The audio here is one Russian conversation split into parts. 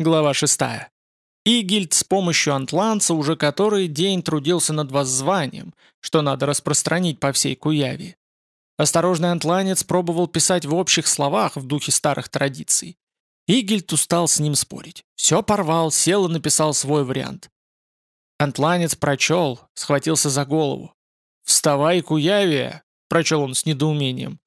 Глава 6. Игильд с помощью антланца уже который день трудился над воззванием, что надо распространить по всей Куяве. Осторожный антланец пробовал писать в общих словах в духе старых традиций. Игильд устал с ним спорить. Все порвал, сел и написал свой вариант. Антланец прочел, схватился за голову. «Вставай, Куявия!» — прочел он с недоумением.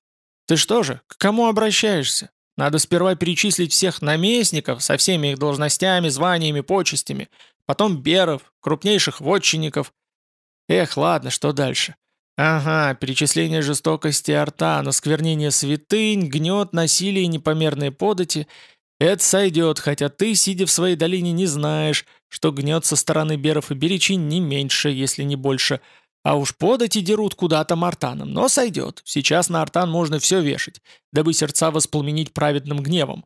«Ты что же, к кому обращаешься? Надо сперва перечислить всех наместников со всеми их должностями, званиями, почестями, потом беров, крупнейших вотчинников. Эх, ладно, что дальше? Ага, перечисление жестокости артана, сквернение святынь, гнет, насилие и непомерные подати. Это сойдет, хотя ты, сидя в своей долине, не знаешь, что гнет со стороны беров и беречи не меньше, если не больше – а уж подать и дерут куда-то мартаном, но сойдет. Сейчас на артан можно все вешать, дабы сердца воспламенить праведным гневом.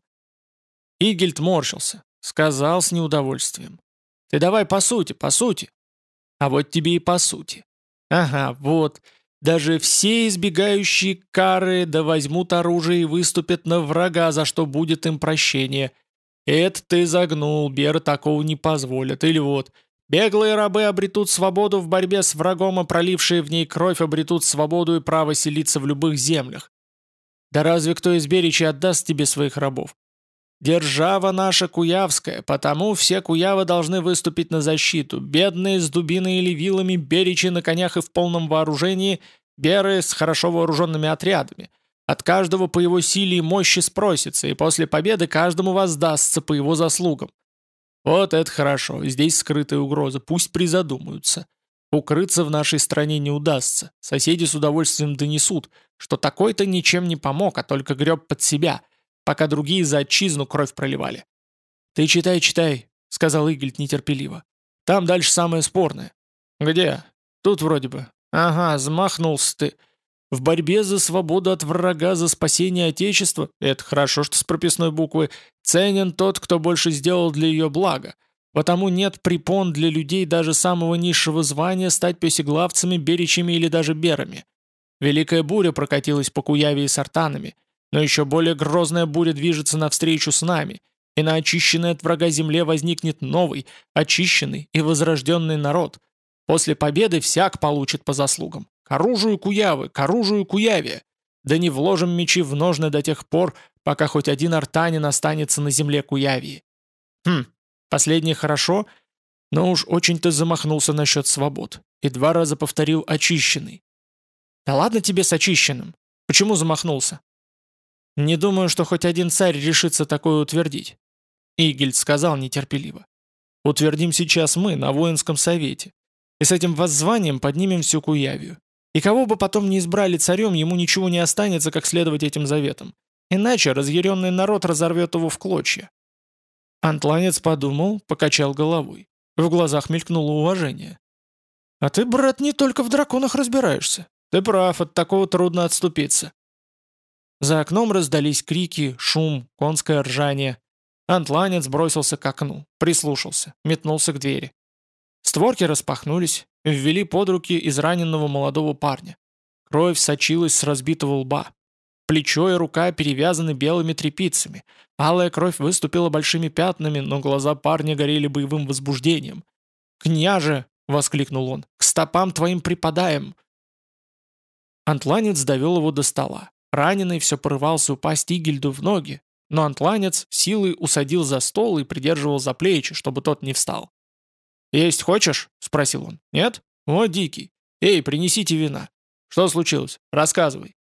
Игельд морщился, сказал с неудовольствием. Ты давай по сути, по сути. А вот тебе и по сути. Ага, вот. Даже все избегающие кары да возьмут оружие и выступят на врага, за что будет им прощение. Это ты загнул, Бер такого не позволят. Или вот, Беглые рабы обретут свободу в борьбе с врагом, а пролившие в ней кровь обретут свободу и право селиться в любых землях. Да разве кто из Беричи отдаст тебе своих рабов? Держава наша куявская, потому все куявы должны выступить на защиту. Бедные с дубиной или вилами, беричи на конях и в полном вооружении, беры с хорошо вооруженными отрядами. От каждого по его силе и мощи спросится, и после победы каждому воздастся по его заслугам. Вот это хорошо, здесь скрытая угроза, пусть призадумаются. Укрыться в нашей стране не удастся. Соседи с удовольствием донесут, что такой-то ничем не помог, а только греб под себя, пока другие за отчизну кровь проливали. «Ты читай, читай», — сказал Игельд нетерпеливо. «Там дальше самое спорное». «Где?» «Тут вроде бы». «Ага, замахнулся ты. В борьбе за свободу от врага, за спасение Отечества, это хорошо, что с прописной буквы, ценен тот, кто больше сделал для ее блага. Потому нет препон для людей даже самого низшего звания стать песеглавцами, беречами или даже берами. Великая буря прокатилась по Куяве и Сартанами, но еще более грозная буря движется навстречу с нами, и на очищенной от врага земле возникнет новый, очищенный и возрожденный народ. После победы всяк получит по заслугам. К оружию Куявы, к оружию Куяве! Да не вложим мечи в ножны до тех пор, пока хоть один артанин останется на земле Куявии. Хм, последнее хорошо, но уж очень-то замахнулся насчет свобод. И два раза повторил «очищенный». Да ладно тебе с очищенным. Почему замахнулся? Не думаю, что хоть один царь решится такое утвердить. Игельд сказал нетерпеливо. Утвердим сейчас мы, на воинском совете. И с этим воззванием поднимем всю Куявию. И кого бы потом не избрали царем, ему ничего не останется, как следовать этим заветам. Иначе разъяренный народ разорвет его в клочья. Антланец подумал, покачал головой. В глазах мелькнуло уважение. «А ты, брат, не только в драконах разбираешься. Ты прав, от такого трудно отступиться». За окном раздались крики, шум, конское ржание. Антланец бросился к окну, прислушался, метнулся к двери. Створки распахнулись, ввели под руки израненного молодого парня. Кровь сочилась с разбитого лба. Плечо и рука перевязаны белыми тряпицами. Алая кровь выступила большими пятнами, но глаза парня горели боевым возбуждением. «Княже!» — воскликнул он. «К стопам твоим припадаем!» Антланец довел его до стола. Раненый все порывался упасть Игельду в ноги, но антланец силой усадил за стол и придерживал за плечи, чтобы тот не встал. «Есть хочешь?» — спросил он. «Нет? О, дикий. Эй, принесите вина. Что случилось? Рассказывай».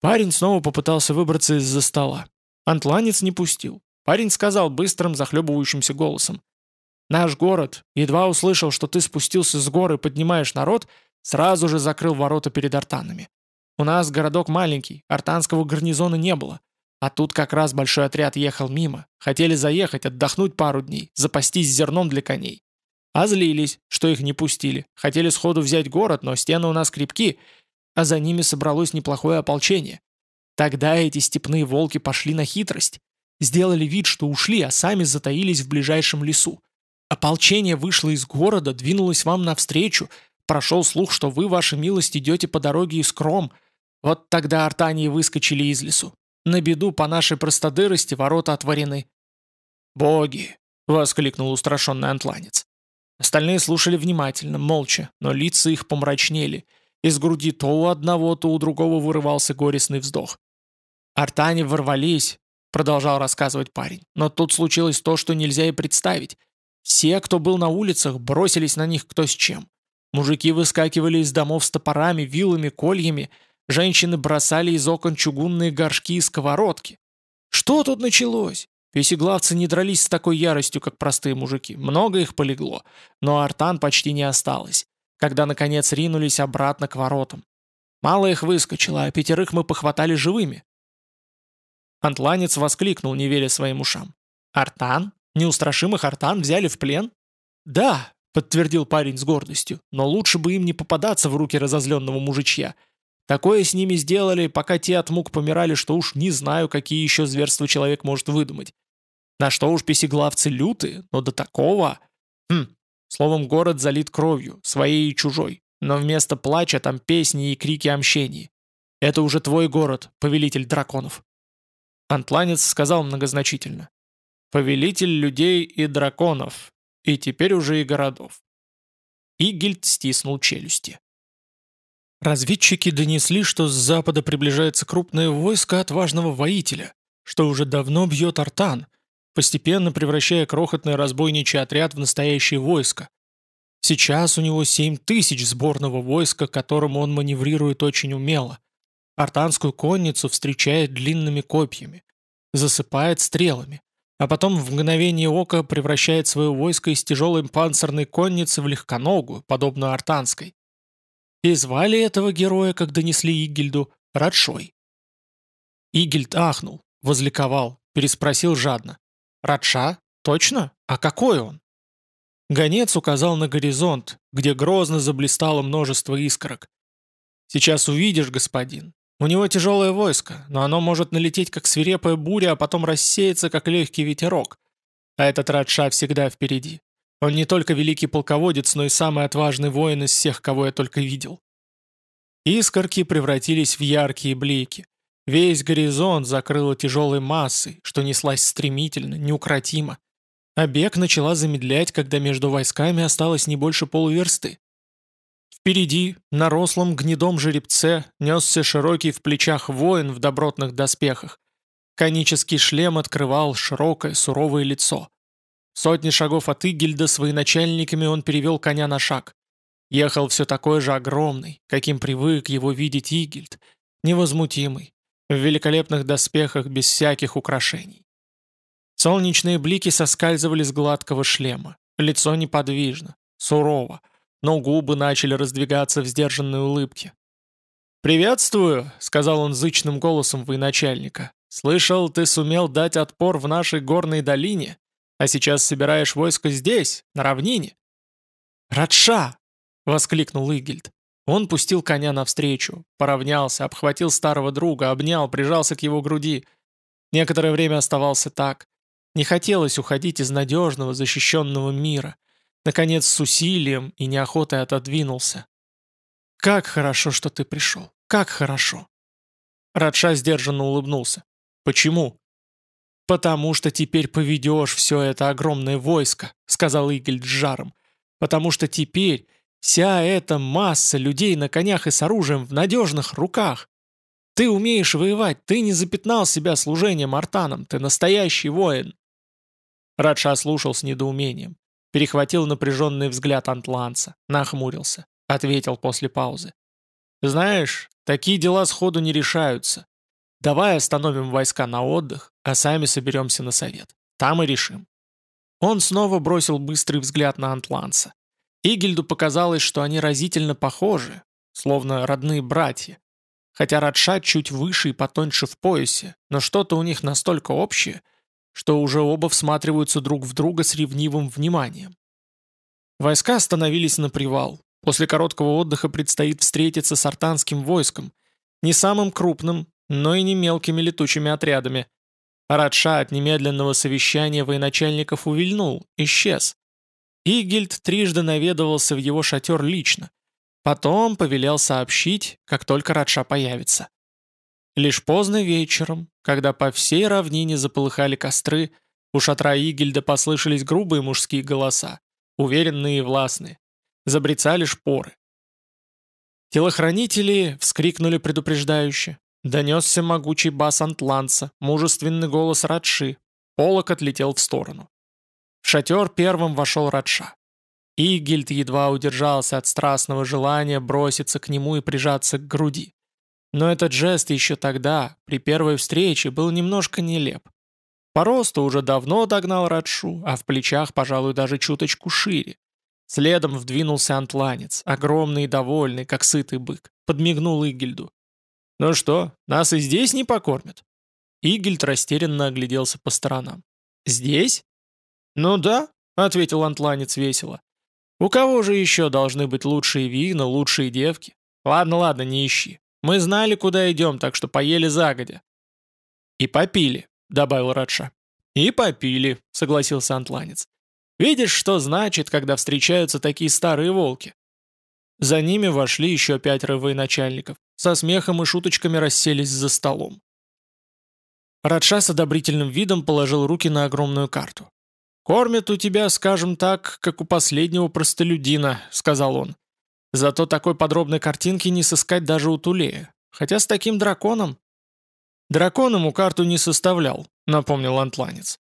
Парень снова попытался выбраться из-за стола. Антланец не пустил. Парень сказал быстрым, захлебывающимся голосом. «Наш город, едва услышал, что ты спустился с горы и поднимаешь народ, сразу же закрыл ворота перед артанами. У нас городок маленький, артанского гарнизона не было. А тут как раз большой отряд ехал мимо. Хотели заехать, отдохнуть пару дней, запастись зерном для коней. А злились, что их не пустили. Хотели сходу взять город, но стены у нас крепки, а за ними собралось неплохое ополчение. Тогда эти степные волки пошли на хитрость. Сделали вид, что ушли, а сами затаились в ближайшем лесу. Ополчение вышло из города, двинулось вам навстречу. Прошел слух, что вы, ваша милость, идете по дороге из Кром. Вот тогда артании выскочили из лесу. На беду по нашей простодырости ворота отворены. «Боги!» — воскликнул устрашенный антланец. Остальные слушали внимательно, молча, но лица их помрачнели. Из груди то у одного, то у другого вырывался горестный вздох. «Артане ворвались», — продолжал рассказывать парень, «но тут случилось то, что нельзя и представить. Все, кто был на улицах, бросились на них кто с чем. Мужики выскакивали из домов с топорами, вилами, кольями, женщины бросали из окон чугунные горшки и сковородки. Что тут началось? Песеглавцы не дрались с такой яростью, как простые мужики. Много их полегло, но артан почти не осталось, когда, наконец, ринулись обратно к воротам. Мало их выскочило, а пятерых мы похватали живыми. Антланец воскликнул, не веря своим ушам. «Артан? Неустрашимых артан взяли в плен?» «Да», — подтвердил парень с гордостью, «но лучше бы им не попадаться в руки разозленного мужичья. Такое с ними сделали, пока те от мук помирали, что уж не знаю, какие еще зверства человек может выдумать. На что уж песеглавцы лютые, но до такого... Хм, словом, город залит кровью, своей и чужой, но вместо плача там песни и крики о мщении. Это уже твой город, повелитель драконов. Антланец сказал многозначительно. Повелитель людей и драконов, и теперь уже и городов. Игельд стиснул челюсти. Разведчики донесли, что с запада приближается крупное войско отважного воителя, что уже давно бьет Артан, постепенно превращая крохотный разбойничий отряд в настоящее войско. Сейчас у него 7 тысяч сборного войска, которому он маневрирует очень умело. Артанскую конницу встречает длинными копьями, засыпает стрелами, а потом в мгновение ока превращает свое войско из тяжелой панцирной конницы в легконогую, подобную артанской. И звали этого героя, как донесли Игельду, Радшой. Игельд ахнул, возликовал, переспросил жадно. «Радша? Точно? А какой он?» Гонец указал на горизонт, где грозно заблистало множество искорок. «Сейчас увидишь, господин. У него тяжелое войско, но оно может налететь, как свирепая буря, а потом рассеяться, как легкий ветерок. А этот Радша всегда впереди. Он не только великий полководец, но и самый отважный воин из всех, кого я только видел. Искорки превратились в яркие блики. Весь горизонт закрыло тяжелой массой, что неслась стремительно, неукротимо. А бег начала замедлять, когда между войсками осталось не больше полуверсты. Впереди, на рослом гнедом жеребце, несся широкий в плечах воин в добротных доспехах. Конический шлем открывал широкое суровое лицо. Сотни шагов от Игельда с военачальниками он перевел коня на шаг. Ехал все такой же огромный, каким привык его видеть Игельд, невозмутимый, в великолепных доспехах без всяких украшений. Солнечные блики соскальзывали с гладкого шлема, лицо неподвижно, сурово, но губы начали раздвигаться в сдержанной улыбке. «Приветствую», — сказал он зычным голосом военачальника. «Слышал, ты сумел дать отпор в нашей горной долине?» А сейчас собираешь войско здесь, на равнине». «Радша!» — воскликнул Игельд. Он пустил коня навстречу, поравнялся, обхватил старого друга, обнял, прижался к его груди. Некоторое время оставался так. Не хотелось уходить из надежного, защищенного мира. Наконец, с усилием и неохотой отодвинулся. «Как хорошо, что ты пришел! Как хорошо!» Радша сдержанно улыбнулся. «Почему?» «Потому что теперь поведешь все это огромное войско», — сказал Игель с жаром. «Потому что теперь вся эта масса людей на конях и с оружием в надежных руках. Ты умеешь воевать, ты не запятнал себя служением артанам, ты настоящий воин». Радша слушал с недоумением, перехватил напряженный взгляд антланца, нахмурился, ответил после паузы. «Знаешь, такие дела сходу не решаются. Давай остановим войска на отдых, а сами соберемся на совет. Там и решим». Он снова бросил быстрый взгляд на Антланса. Игельду показалось, что они разительно похожи, словно родные братья. Хотя Радшат чуть выше и потоньше в поясе, но что-то у них настолько общее, что уже оба всматриваются друг в друга с ревнивым вниманием. Войска остановились на привал. После короткого отдыха предстоит встретиться с артанским войском, не самым крупным, но и не мелкими летучими отрядами. Радша от немедленного совещания военачальников увильнул, исчез. Игельд трижды наведывался в его шатер лично. Потом повелел сообщить, как только Радша появится. Лишь поздно вечером, когда по всей равнине заполыхали костры, У шатра Игельда послышались грубые мужские голоса, уверенные и властные. Забрецали шпоры. Телохранители вскрикнули предупреждающе. Донесся могучий бас антланца, мужественный голос Радши. Полок отлетел в сторону. В шатер первым вошел Радша. Игельд едва удержался от страстного желания броситься к нему и прижаться к груди. Но этот жест еще тогда, при первой встрече, был немножко нелеп. По росту уже давно догнал Радшу, а в плечах, пожалуй, даже чуточку шире. Следом вдвинулся антланец, огромный и довольный, как сытый бык. Подмигнул Игельду. «Ну что, нас и здесь не покормят?» Игельд растерянно огляделся по сторонам. «Здесь?» «Ну да», — ответил антланец весело. «У кого же еще должны быть лучшие вина, лучшие девки? Ладно, ладно, не ищи. Мы знали, куда идем, так что поели загодя». «И попили», — добавил Радша. «И попили», — согласился антланец. «Видишь, что значит, когда встречаются такие старые волки?» За ними вошли еще пятеро военачальников. Со смехом и шуточками расселись за столом. Радша с одобрительным видом положил руки на огромную карту. «Кормят у тебя, скажем так, как у последнего простолюдина», — сказал он. Зато такой подробной картинки не сыскать даже у Тулея. Хотя с таким драконом... Дракон ему карту не составлял, напомнил антланец.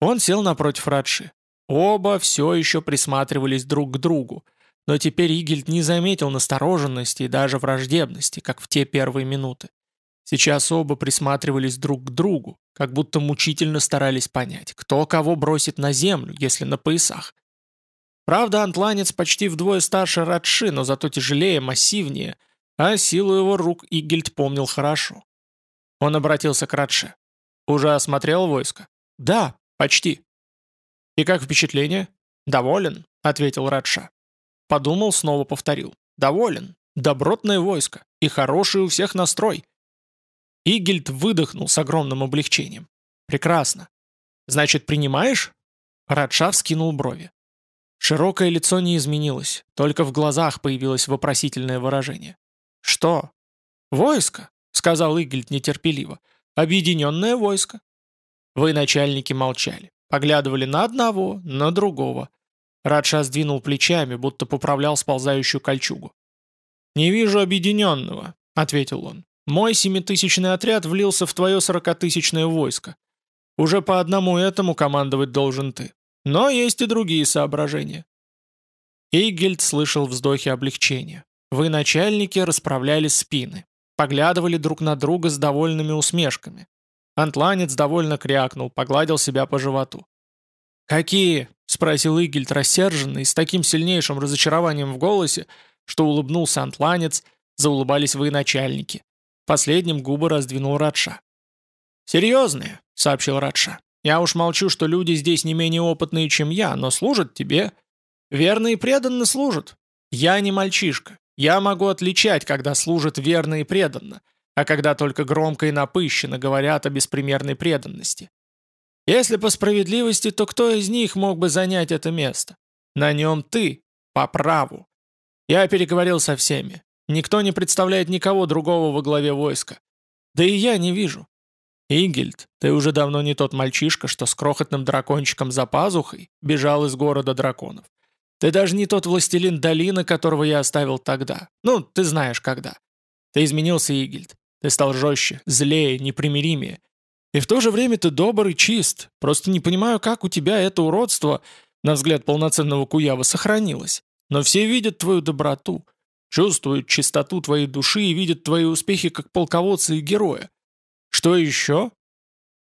Он сел напротив Радши. Оба все еще присматривались друг к другу, но теперь Игельд не заметил настороженности и даже враждебности, как в те первые минуты. Сейчас оба присматривались друг к другу, как будто мучительно старались понять, кто кого бросит на землю, если на поясах. Правда, антланец почти вдвое старше Радши, но зато тяжелее, массивнее, а силу его рук Игельд помнил хорошо. Он обратился к Радше. «Уже осмотрел войско?» «Да, почти». «И как впечатление?» «Доволен», — ответил Радша. Подумал, снова повторил. «Доволен. Добротное войско. И хороший у всех настрой». Игельд выдохнул с огромным облегчением. «Прекрасно. Значит, принимаешь?» Радша вскинул брови. Широкое лицо не изменилось, только в глазах появилось вопросительное выражение. «Что?» «Войско», — сказал Игельд нетерпеливо. «Объединенное войско». Вы, начальники, молчали. Поглядывали на одного, на другого. Радша сдвинул плечами, будто поправлял сползающую кольчугу. «Не вижу объединенного», — ответил он. «Мой семитысячный отряд влился в твое сорокатысячное войско. Уже по одному этому командовать должен ты. Но есть и другие соображения. Эйгельд слышал вздохи облегчения. Вы, начальники, расправляли спины. Поглядывали друг на друга с довольными усмешками. Антланец довольно крякнул, погладил себя по животу. «Какие?» — спросил Игельд рассерженный, с таким сильнейшим разочарованием в голосе, что улыбнулся Антланец, заулыбались вы начальники. Последним губы раздвинул Радша. «Серьезные», — сообщил Радша. Я уж молчу, что люди здесь не менее опытные, чем я, но служат тебе. Верно и преданно служат. Я не мальчишка. Я могу отличать, когда служат верно и преданно, а когда только громко и напыщенно говорят о беспримерной преданности. Если по справедливости, то кто из них мог бы занять это место? На нем ты, по праву. Я переговорил со всеми. Никто не представляет никого другого во главе войска. Да и я не вижу. «Игельд, ты уже давно не тот мальчишка, что с крохотным дракончиком за пазухой бежал из города драконов. Ты даже не тот властелин долины, которого я оставил тогда. Ну, ты знаешь, когда. Ты изменился, Игельд. Ты стал жестче, злее, непримиримее. И в то же время ты добр и чист. Просто не понимаю, как у тебя это уродство, на взгляд полноценного куява, сохранилось. Но все видят твою доброту, чувствуют чистоту твоей души и видят твои успехи как полководца и героя. Что еще?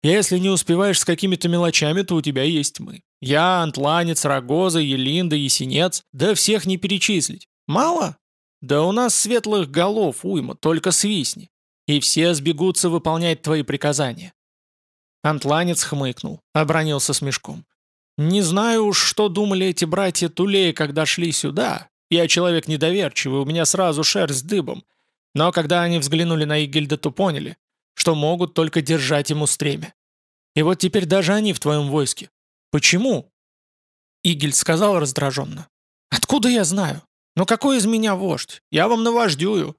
Если не успеваешь с какими-то мелочами, то у тебя есть мы. Я, Антланец, Рогоза, Елинда, Есенец. Да всех не перечислить. Мало? Да у нас светлых голов уйма, только свистни. И все сбегутся выполнять твои приказания. Антланец хмыкнул, обронился с мешком. «Не знаю уж, что думали эти братья Тулеи, когда шли сюда. Я человек недоверчивый, у меня сразу шерсть дыбом. Но когда они взглянули на Игельда, то поняли что могут только держать ему стремя. И вот теперь даже они в твоем войске. Почему?» Игель сказал раздраженно. «Откуда я знаю? Но какой из меня вождь? Я вам навождюю».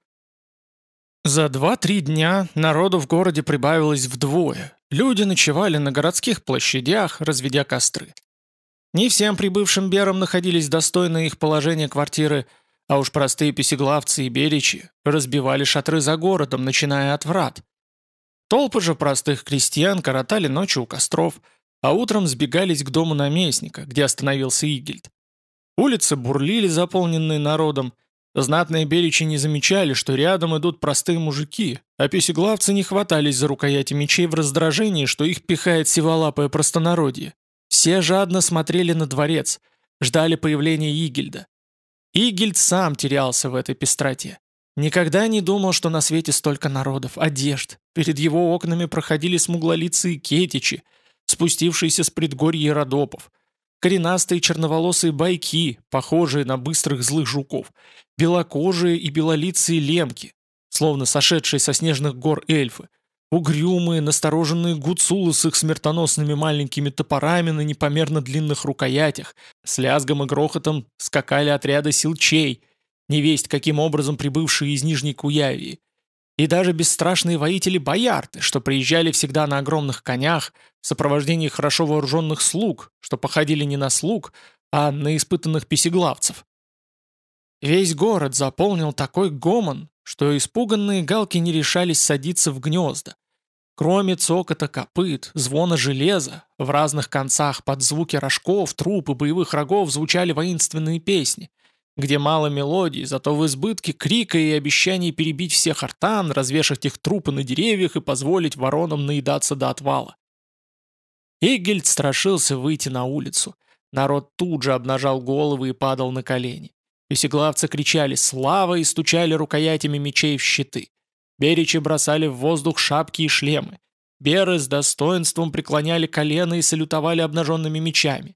За два-три дня народу в городе прибавилось вдвое. Люди ночевали на городских площадях, разведя костры. Не всем прибывшим берам находились достойные их положения квартиры, а уж простые песеглавцы и беречи разбивали шатры за городом, начиная от врат. Толпы же простых крестьян коротали ночи у костров, а утром сбегались к дому наместника, где остановился Игельд. Улицы бурлили, заполненные народом, Знатные беречи не замечали, что рядом идут простые мужики, а песеглавцы не хватались за рукояти мечей в раздражении, что их пихает сиволапое простонародье. Все жадно смотрели на дворец, ждали появления Игельда. Игельд сам терялся в этой пестроте. Никогда не думал, что на свете столько народов, одежд. Перед его окнами проходили смуглолицые кетичи, спустившиеся с предгорья Родопов – коренастые черноволосые байки, похожие на быстрых злых жуков, белокожие и белолицые лемки, словно сошедшие со снежных гор эльфы, угрюмые, настороженные гуцулы с их смертоносными маленькими топорами на непомерно длинных рукоятях, с лязгом и грохотом скакали отряды силчей, невесть каким образом прибывшие из Нижней Куявии, и даже бесстрашные воители-боярты, что приезжали всегда на огромных конях, в сопровождении хорошо вооруженных слуг, что походили не на слуг, а на испытанных песеглавцев. Весь город заполнил такой гомон, что испуганные галки не решались садиться в гнезда. Кроме цокота копыт, звона железа, в разных концах под звуки рожков, труп и боевых рогов звучали воинственные песни, где мало мелодий, зато в избытке крика и обещаний перебить всех артан, развешать их трупы на деревьях и позволить воронам наедаться до отвала. Игельд страшился выйти на улицу. Народ тут же обнажал головы и падал на колени. Песеглавцы кричали «Слава!» и стучали рукоятями мечей в щиты. Беричи бросали в воздух шапки и шлемы. Беры с достоинством преклоняли колено и салютовали обнаженными мечами.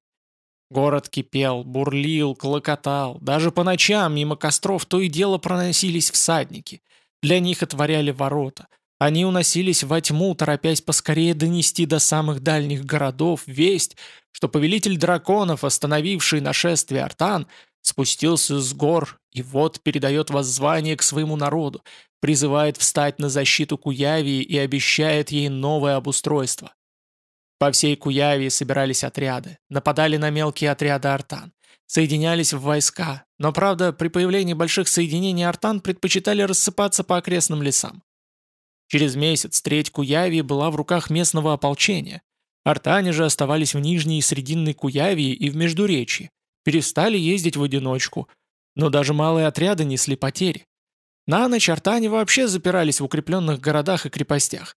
Город кипел, бурлил, клокотал. Даже по ночам мимо костров то и дело проносились всадники. Для них отворяли ворота. Они уносились во тьму, торопясь поскорее донести до самых дальних городов весть, что повелитель драконов, остановивший нашествие Артан, спустился с гор и вот передает воззвание к своему народу, призывает встать на защиту Куявии и обещает ей новое обустройство. По всей Куявии собирались отряды, нападали на мелкие отряды артан, соединялись в войска, но, правда, при появлении больших соединений артан предпочитали рассыпаться по окрестным лесам. Через месяц треть Куявии была в руках местного ополчения. Артане же оставались в Нижней и Срединной Куявии и в Междуречье, перестали ездить в одиночку, но даже малые отряды несли потери. На ночь артане вообще запирались в укрепленных городах и крепостях.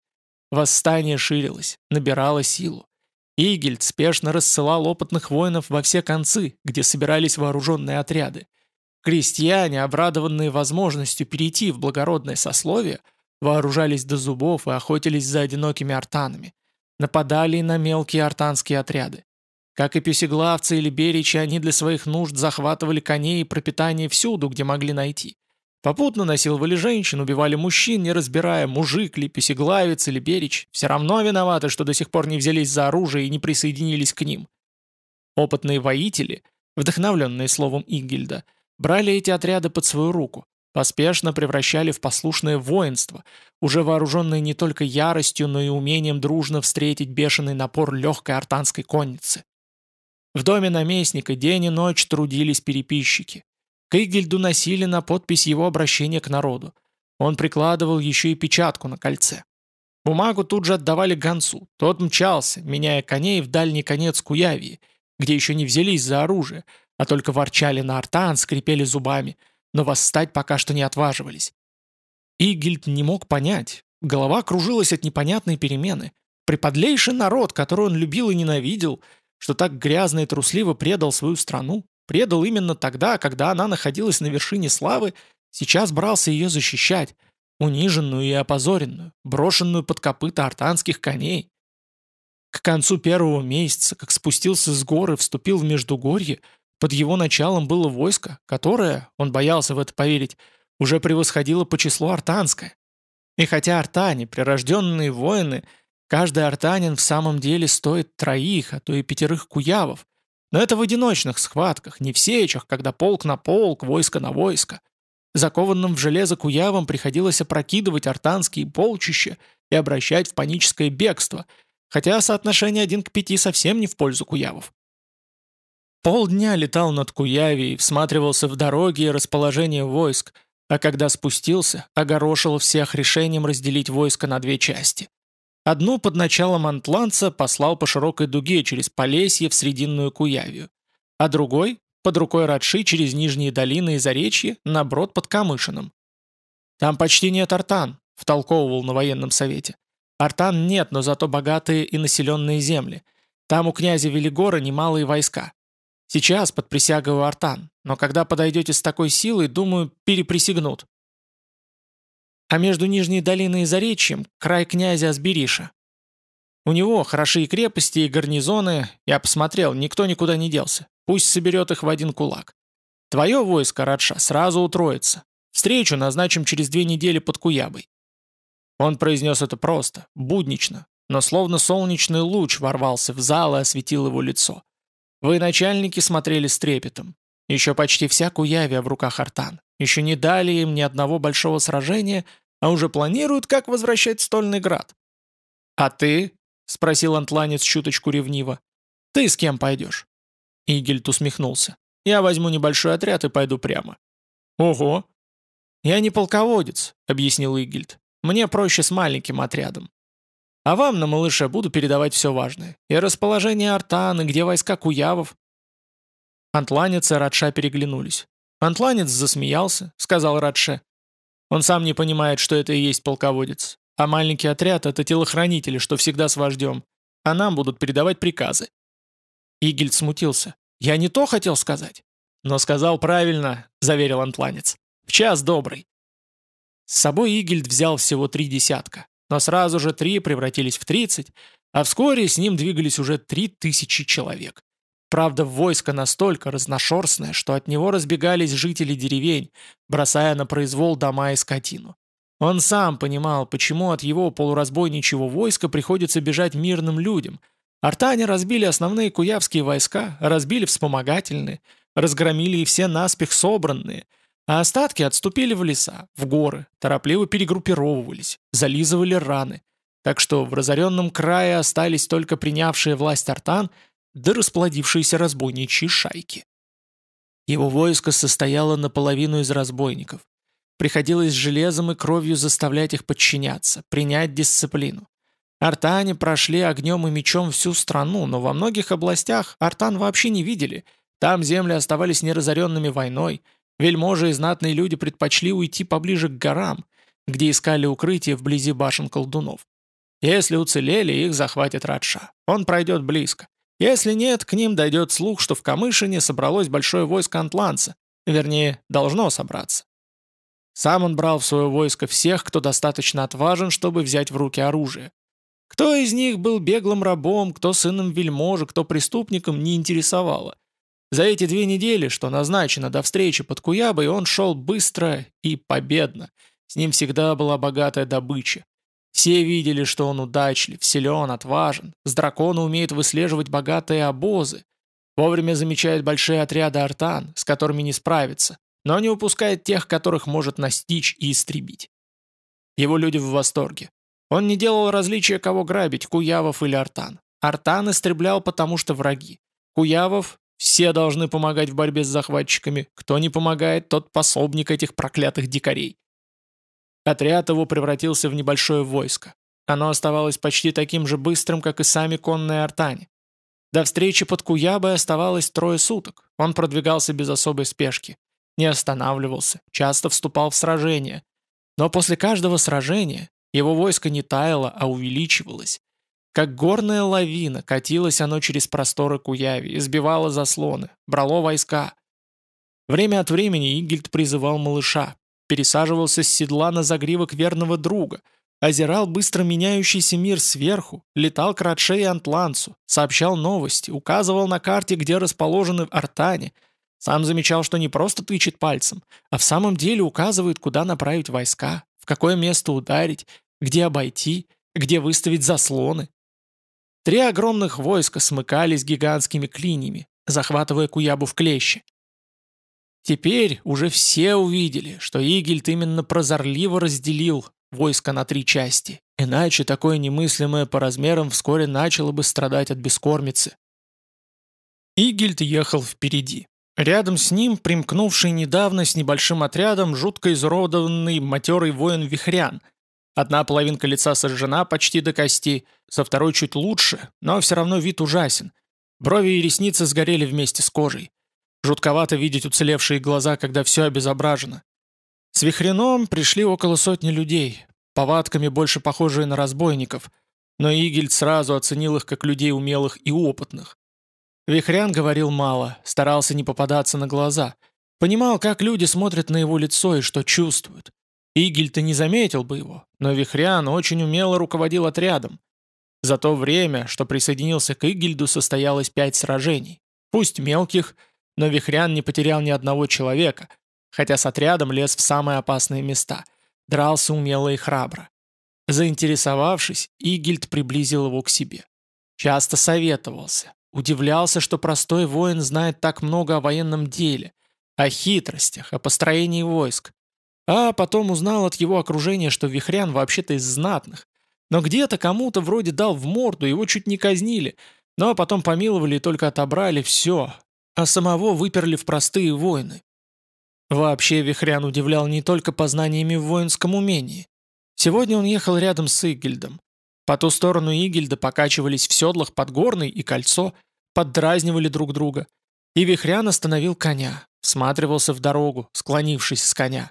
Восстание ширилось, набирало силу. Игельд спешно рассылал опытных воинов во все концы, где собирались вооруженные отряды. Крестьяне, обрадованные возможностью перейти в благородное сословие, вооружались до зубов и охотились за одинокими артанами. Нападали на мелкие артанские отряды. Как и песеглавцы или беричи, они для своих нужд захватывали коней и пропитание всюду, где могли найти. Попутно насиловали женщин, убивали мужчин, не разбирая, мужик ли, песеглавец или беречь. Все равно виноваты, что до сих пор не взялись за оружие и не присоединились к ним. Опытные воители, вдохновленные словом Игельда, брали эти отряды под свою руку, поспешно превращали в послушное воинство, уже вооруженное не только яростью, но и умением дружно встретить бешеный напор легкой артанской конницы. В доме наместника день и ночь трудились переписчики. Кейгельду носили на подпись его обращения к народу. Он прикладывал еще и печатку на кольце. Бумагу тут же отдавали гонцу. Тот мчался, меняя коней в дальний конец Куявии, где еще не взялись за оружие, а только ворчали на артан, скрипели зубами, но восстать пока что не отваживались. Игельд не мог понять. Голова кружилась от непонятной перемены. Приподлейший народ, который он любил и ненавидел, что так грязно и трусливо предал свою страну, предал именно тогда, когда она находилась на вершине славы, сейчас брался ее защищать, униженную и опозоренную, брошенную под копыта артанских коней. К концу первого месяца, как спустился с горы вступил в Междугорье, под его началом было войско, которое, он боялся в это поверить, уже превосходило по числу артанское. И хотя артане, прирожденные воины, каждый артанин в самом деле стоит троих, а то и пятерых куявов, но это в одиночных схватках, не в сечах, когда полк на полк, войско на войско. Закованным в железо куявам приходилось опрокидывать артанские полчища и обращать в паническое бегство, хотя соотношение один к пяти совсем не в пользу куявов. Полдня летал над Куявией, всматривался в дороги и расположение войск, а когда спустился, огорошил всех решением разделить войско на две части. Одну под началом антланца послал по широкой дуге через Полесье в Срединную Куявию, а другой, под рукой Радши через Нижние долины и Заречье, на брод под Камышином. «Там почти нет артан», — втолковывал на военном совете. «Артан нет, но зато богатые и населенные земли. Там у князя Велигора немалые войска. Сейчас под присягой артан, но когда подойдете с такой силой, думаю, переприсягнут. А между Нижней долиной и Заречьем – край князя Асбериша. У него хорошие крепости и гарнизоны, я посмотрел, никто никуда не делся. Пусть соберет их в один кулак. Твое войско, Радша, сразу утроится. Встречу назначим через две недели под Куябой. Он произнес это просто, буднично, но словно солнечный луч ворвался в зал и осветил его лицо. Вы, начальники, смотрели с трепетом. Еще почти вся Куявия в руках Артан. Еще не дали им ни одного большого сражения, а уже планируют, как возвращать Стольный Град. «А ты?» — спросил антланец чуточку ревниво. «Ты с кем пойдешь?» Игельд усмехнулся. «Я возьму небольшой отряд и пойду прямо». «Ого!» «Я не полководец», — объяснил Игельд. «Мне проще с маленьким отрядом. А вам на малыше буду передавать все важное. И расположение Артаны, где войска Куявов». Антланец и Радша переглянулись. Антланец засмеялся, сказал Радше. Он сам не понимает, что это и есть полководец. А маленький отряд — это телохранители, что всегда с вождем. А нам будут передавать приказы. Игельд смутился. «Я не то хотел сказать». «Но сказал правильно», — заверил антланец. «В час добрый». С собой Игельд взял всего три десятка. Но сразу же три превратились в 30, а вскоре с ним двигались уже три тысячи человек. Правда, войско настолько разношерстное, что от него разбегались жители деревень, бросая на произвол дома и скотину. Он сам понимал, почему от его полуразбойничьего войска приходится бежать мирным людям. Артане разбили основные куявские войска, разбили вспомогательные, разгромили и все наспех собранные – а остатки отступили в леса, в горы, торопливо перегруппировывались, зализывали раны. Так что в разоренном крае остались только принявшие власть Артан да расплодившиеся разбойничьи шайки. Его войско состояло наполовину из разбойников. Приходилось железом и кровью заставлять их подчиняться, принять дисциплину. Артане прошли огнем и мечом всю страну, но во многих областях Артан вообще не видели. Там земли оставались неразоренными войной – Вельможи и знатные люди предпочли уйти поближе к горам, где искали укрытие вблизи башен колдунов. Если уцелели, их захватит Радша. Он пройдет близко. Если нет, к ним дойдет слух, что в Камышине собралось большое войско антланца. Вернее, должно собраться. Сам он брал в свое войско всех, кто достаточно отважен, чтобы взять в руки оружие. Кто из них был беглым рабом, кто сыном вельможи, кто преступником, не интересовало. За эти две недели, что назначено до встречи под Куябой, он шел быстро и победно. С ним всегда была богатая добыча. Все видели, что он удачлив, силен, отважен. С дракона умеет выслеживать богатые обозы. Вовремя замечает большие отряды артан, с которыми не справится, но не упускает тех, которых может настичь и истребить. Его люди в восторге. Он не делал различия, кого грабить, Куявов или Артан. Артан истреблял, потому что враги. Куявов все должны помогать в борьбе с захватчиками. Кто не помогает, тот пособник этих проклятых дикарей. Отряд его превратился в небольшое войско. Оно оставалось почти таким же быстрым, как и сами конные артани. До встречи под Куябой оставалось трое суток. Он продвигался без особой спешки. Не останавливался, часто вступал в сражения. Но после каждого сражения его войско не таяло, а увеличивалось. Как горная лавина катилось оно через просторы Куяви, избивало заслоны, брало войска. Время от времени Игельд призывал малыша, пересаживался с седла на загривок верного друга, озирал быстро меняющийся мир сверху, летал к Радше и Антланцу, сообщал новости, указывал на карте, где расположены в Артане, сам замечал, что не просто тычет пальцем, а в самом деле указывает, куда направить войска, в какое место ударить, где обойти, где выставить заслоны. Три огромных войска смыкались гигантскими клиньями, захватывая Куябу в клещи. Теперь уже все увидели, что Игельд именно прозорливо разделил войско на три части, иначе такое немыслимое по размерам вскоре начало бы страдать от бескормицы. Игельд ехал впереди. Рядом с ним, примкнувший недавно с небольшим отрядом, жутко изуродованный матерый воин Вихрян. Одна половинка лица сожжена почти до кости, со второй чуть лучше, но все равно вид ужасен. Брови и ресницы сгорели вместе с кожей. Жутковато видеть уцелевшие глаза, когда все обезображено. С Вихреном пришли около сотни людей, повадками больше похожие на разбойников, но Игельд сразу оценил их как людей умелых и опытных. Вихрян говорил мало, старался не попадаться на глаза. Понимал, как люди смотрят на его лицо и что чувствуют. Игель-то не заметил бы его, но Вихрян очень умело руководил отрядом. За то время, что присоединился к Игельду, состоялось пять сражений. Пусть мелких, но Вихрян не потерял ни одного человека, хотя с отрядом лез в самые опасные места. Дрался умело и храбро. Заинтересовавшись, Игельд приблизил его к себе. Часто советовался, Удивлялся, что простой воин знает так много о военном деле, о хитростях, о построении войск. А потом узнал от его окружения, что Вихрян вообще-то из знатных. Но где-то кому-то вроде дал в морду, его чуть не казнили, но потом помиловали и только отобрали все, а самого выперли в простые войны. Вообще Вихрян удивлял не только познаниями в воинском умении. Сегодня он ехал рядом с Игельдом. По ту сторону Игельда покачивались в седлах Подгорный и Кольцо, поддразнивали друг друга. И Вихрян остановил коня, всматривался в дорогу, склонившись с коня.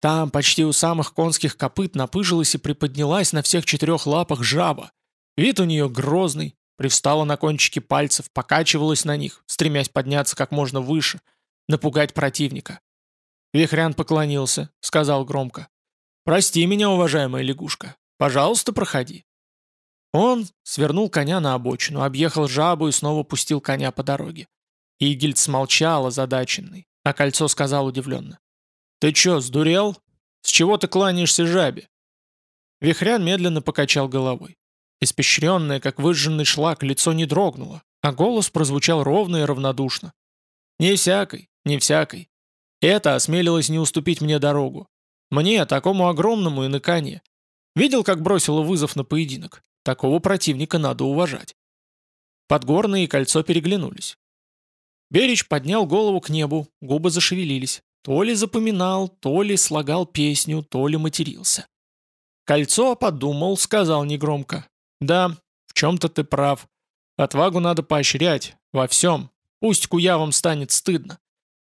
Там, почти у самых конских копыт, напыжилась и приподнялась на всех четырех лапах жаба. Вид у нее грозный, привстала на кончики пальцев, покачивалась на них, стремясь подняться как можно выше, напугать противника. Вихрян поклонился, сказал громко. «Прости меня, уважаемая лягушка. Пожалуйста, проходи». Он свернул коня на обочину, объехал жабу и снова пустил коня по дороге. Игельд смолчал озадаченный, а кольцо сказал удивленно. «Ты чё, сдурел? С чего ты кланяешься жабе?» Вихрян медленно покачал головой. Испещренное, как выжженный шлак, лицо не дрогнуло, а голос прозвучал ровно и равнодушно. «Не всякой, не всякой. Это осмелилось не уступить мне дорогу. Мне, такому огромному и на коне. Видел, как бросила вызов на поединок? Такого противника надо уважать. Подгорные и кольцо переглянулись. Берич поднял голову к небу, губы зашевелились. То ли запоминал, то ли слагал песню, то ли матерился. Кольцо подумал, сказал негромко. «Да, в чем-то ты прав. Отвагу надо поощрять, во всем. Пусть куявам станет стыдно.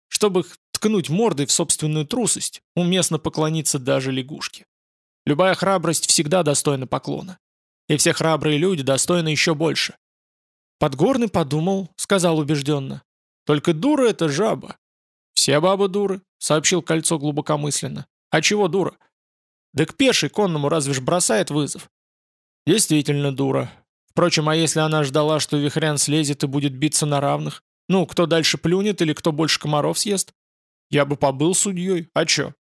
Чтобы ткнуть мордой в собственную трусость, уместно поклониться даже лягушке. Любая храбрость всегда достойна поклона. И все храбрые люди достойны еще больше. Подгорный подумал, сказал убежденно. Только дура это жаба. Все бабы дуры, сообщил кольцо глубокомысленно. А чего дура? Да к пешей конному разве ж бросает вызов? Действительно дура. Впрочем, а если она ждала, что Вихрян слезет и будет биться на равных? Ну, кто дальше плюнет или кто больше комаров съест? Я бы побыл судьей, а чё?